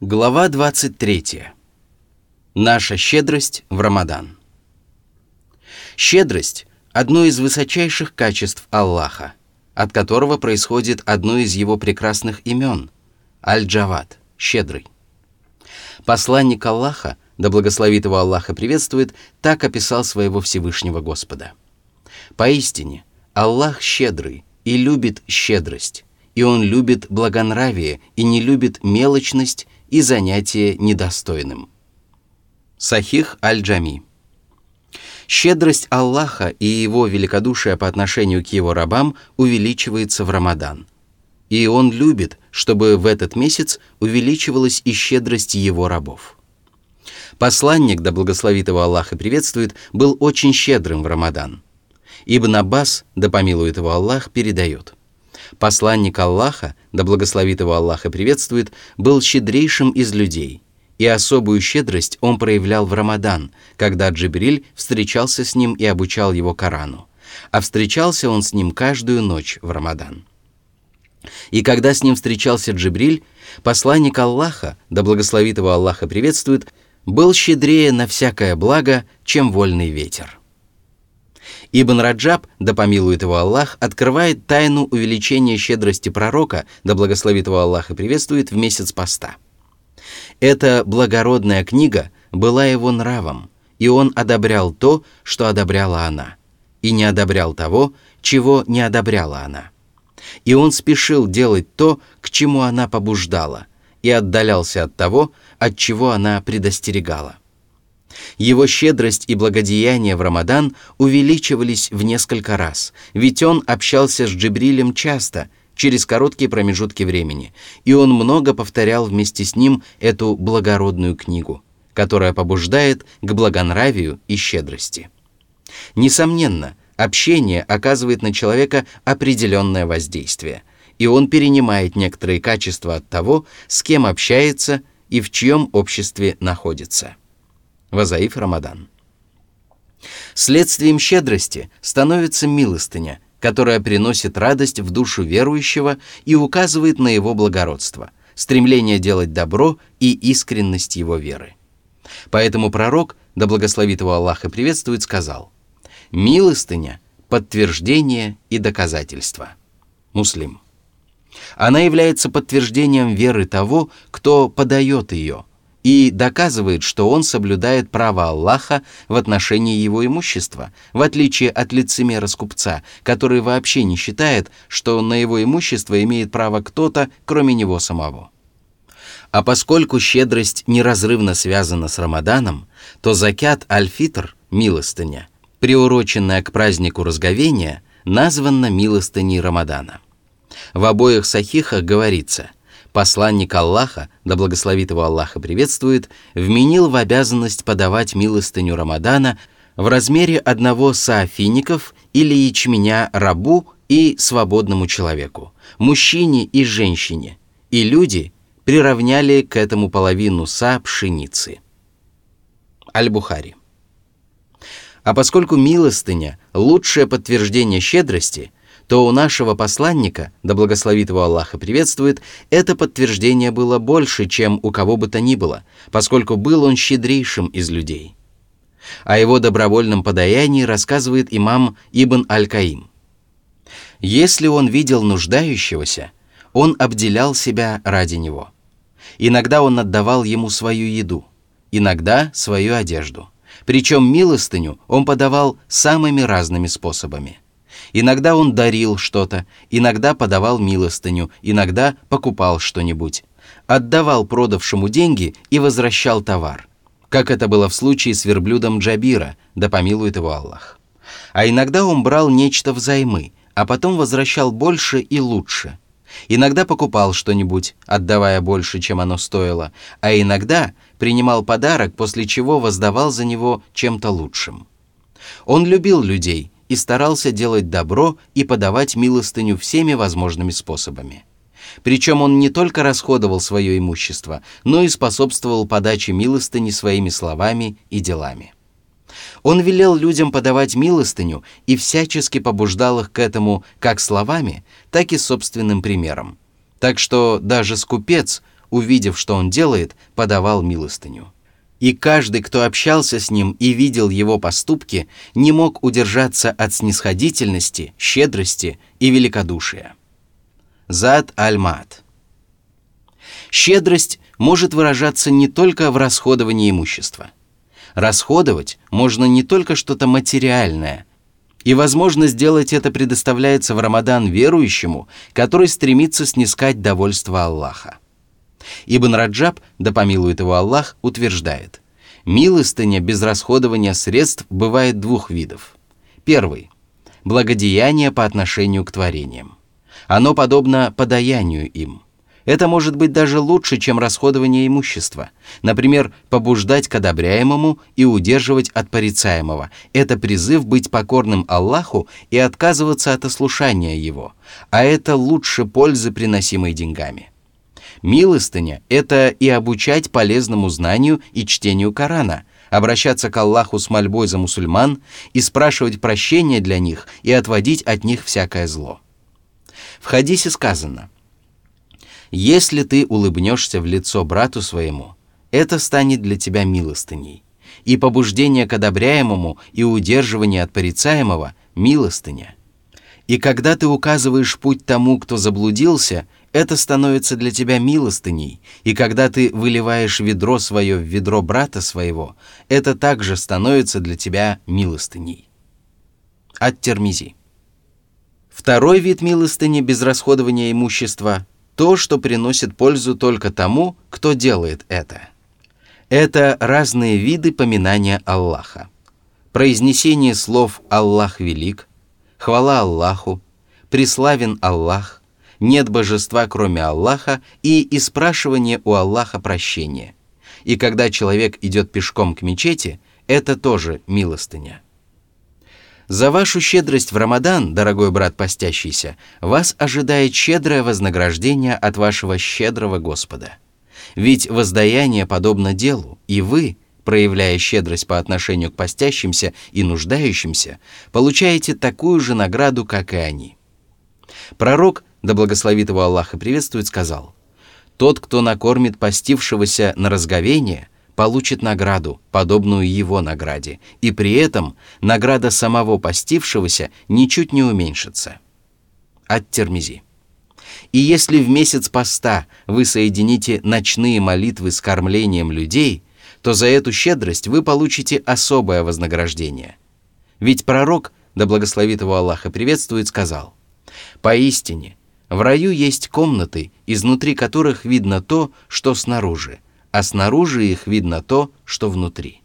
Глава 23. Наша щедрость в Рамадан. Щедрость – одно из высочайших качеств Аллаха, от которого происходит одно из его прекрасных имен – Аль-Джавад – щедрый. Посланник Аллаха, да благословит его Аллаха приветствует, так описал своего Всевышнего Господа. Поистине, Аллах щедрый и любит щедрость, и Он любит благонравие и не любит мелочность и занятие недостойным. Сахих Аль-Джами Щедрость Аллаха и Его великодушие по отношению к Его рабам увеличивается в Рамадан. И Он любит, чтобы в этот месяц увеличивалась и щедрость Его рабов. Посланник, да благословит его Аллах и приветствует, был очень щедрым в Рамадан. Ибн Аббас, да помилует его Аллах, передает – Посланник Аллаха, да благословит его Аллах и приветствует, был щедрейшим из людей, и особую щедрость он проявлял в Рамадан, когда Джибриль встречался с ним и обучал его Корану, а встречался он с ним каждую ночь в Рамадан. И когда с ним встречался Джибриль, посланник Аллаха, да благословит его Аллаха приветствует, был щедрее на всякое благо, чем вольный ветер. Ибн Раджаб, да помилует его Аллах, открывает тайну увеличения щедрости пророка, да благословит его Аллах и приветствует в месяц поста. Эта благородная книга была его нравом, и он одобрял то, что одобряла она, и не одобрял того, чего не одобряла она. И он спешил делать то, к чему она побуждала, и отдалялся от того, от чего она предостерегала. Его щедрость и благодеяние в Рамадан увеличивались в несколько раз, ведь он общался с Джибрилем часто, через короткие промежутки времени, и он много повторял вместе с ним эту благородную книгу, которая побуждает к благонравию и щедрости. Несомненно, общение оказывает на человека определенное воздействие, и он перенимает некоторые качества от того, с кем общается и в чьем обществе находится. Вазаиф Рамадан. Следствием щедрости становится милостыня, которая приносит радость в душу верующего и указывает на его благородство, стремление делать добро и искренность его веры. Поэтому пророк, да благословит его Аллах и приветствует, сказал «Милостыня – подтверждение и доказательство». Муслим. Она является подтверждением веры того, кто подает ее – и доказывает, что он соблюдает право Аллаха в отношении его имущества, в отличие от лицемера-скупца, который вообще не считает, что на его имущество имеет право кто-то, кроме него самого. А поскольку щедрость неразрывно связана с Рамаданом, то закят аль-фитр, милостыня, приуроченная к празднику разговения, названа милостыней Рамадана. В обоих сахихах говорится – посланник Аллаха, да благословит его Аллаха приветствует, вменил в обязанность подавать милостыню Рамадана в размере одного саафиников или ячменя рабу и свободному человеку, мужчине и женщине, и люди приравняли к этому половину са пшеницы. Аль-Бухари. А поскольку милостыня – лучшее подтверждение щедрости – то у нашего посланника, да благословит его Аллах и приветствует, это подтверждение было больше, чем у кого бы то ни было, поскольку был он щедрейшим из людей. О его добровольном подаянии рассказывает имам Ибн Аль-Каим. Если он видел нуждающегося, он обделял себя ради него. Иногда он отдавал ему свою еду, иногда свою одежду. Причем милостыню он подавал самыми разными способами – Иногда он дарил что-то, иногда подавал милостыню, иногда покупал что-нибудь. Отдавал продавшему деньги и возвращал товар. Как это было в случае с верблюдом Джабира, да помилует его Аллах. А иногда он брал нечто взаймы, а потом возвращал больше и лучше. Иногда покупал что-нибудь, отдавая больше, чем оно стоило, а иногда принимал подарок, после чего воздавал за него чем-то лучшим. Он любил людей – и старался делать добро и подавать милостыню всеми возможными способами. Причем он не только расходовал свое имущество, но и способствовал подаче милостыни своими словами и делами. Он велел людям подавать милостыню и всячески побуждал их к этому как словами, так и собственным примером. Так что даже скупец, увидев, что он делает, подавал милостыню. И каждый, кто общался с ним и видел его поступки, не мог удержаться от снисходительности, щедрости и великодушия. Зад аль-Мат. Щедрость может выражаться не только в расходовании имущества. Расходовать можно не только что-то материальное, и возможность сделать это предоставляется в Рамадан верующему, который стремится снискать довольство Аллаха. Ибн Раджаб, да помилует его Аллах, утверждает, милостыня без расходования средств бывает двух видов. Первый – благодеяние по отношению к творениям. Оно подобно подаянию им – это может быть даже лучше, чем расходование имущества. Например, побуждать к одобряемому и удерживать от порицаемого. Это призыв быть покорным Аллаху и отказываться от ослушания Его. А это лучше пользы, приносимой деньгами. Милостыня – это и обучать полезному знанию и чтению Корана, обращаться к Аллаху с мольбой за мусульман и спрашивать прощения для них и отводить от них всякое зло. В хадисе сказано – если ты улыбнешься в лицо брату своему, это станет для тебя милостыней. И побуждение к одобряемому и удерживание от порицаемого – милостыня. И когда ты указываешь путь тому, кто заблудился, это становится для тебя милостыней, и когда ты выливаешь ведро свое в ведро брата своего, это также становится для тебя милостыней. От Термизи. Второй вид милостыни без расходования имущества то, что приносит пользу только тому, кто делает это. Это разные виды поминания Аллаха. Произнесение слов «Аллах велик», «Хвала Аллаху», «Преславен Аллах», «Нет божества, кроме Аллаха» и испрашивание у Аллаха прощения. И когда человек идет пешком к мечети, это тоже милостыня – за вашу щедрость в Рамадан, дорогой брат постящийся, вас ожидает щедрое вознаграждение от вашего щедрого Господа. Ведь воздаяние подобно делу, и вы, проявляя щедрость по отношению к постящимся и нуждающимся, получаете такую же награду, как и они. Пророк, да благословит его Аллах и приветствует, сказал, «Тот, кто накормит постившегося на разговение – получит награду, подобную его награде, и при этом награда самого постившегося ничуть не уменьшится. От Термизи. И если в месяц поста вы соедините ночные молитвы с кормлением людей, то за эту щедрость вы получите особое вознаграждение. Ведь пророк, да благословит его Аллах и приветствует, сказал, «Поистине, в раю есть комнаты, изнутри которых видно то, что снаружи, а снаружи их видно то, что внутри.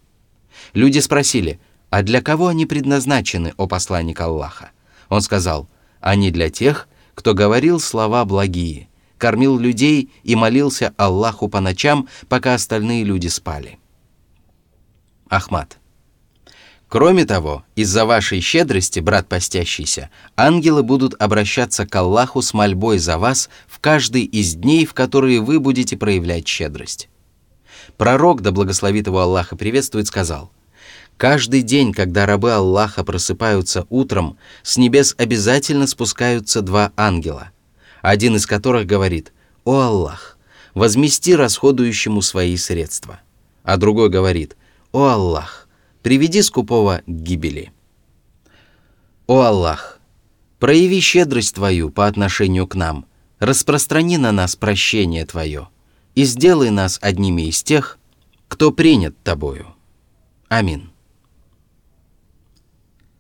Люди спросили, а для кого они предназначены, о посланник Аллаха? Он сказал, они для тех, кто говорил слова благие, кормил людей и молился Аллаху по ночам, пока остальные люди спали. Ахмад. Кроме того, из-за вашей щедрости, брат постящийся, ангелы будут обращаться к Аллаху с мольбой за вас в каждый из дней, в которые вы будете проявлять щедрость. Пророк, да благословит его Аллаха приветствует, сказал, «Каждый день, когда рабы Аллаха просыпаются утром, с небес обязательно спускаются два ангела, один из которых говорит, «О Аллах, возмести расходующему свои средства», а другой говорит, «О Аллах, приведи скупого к гибели». «О Аллах, прояви щедрость Твою по отношению к нам, распространи на нас прощение Твое» и сделай нас одними из тех, кто принят Тобою. Амин.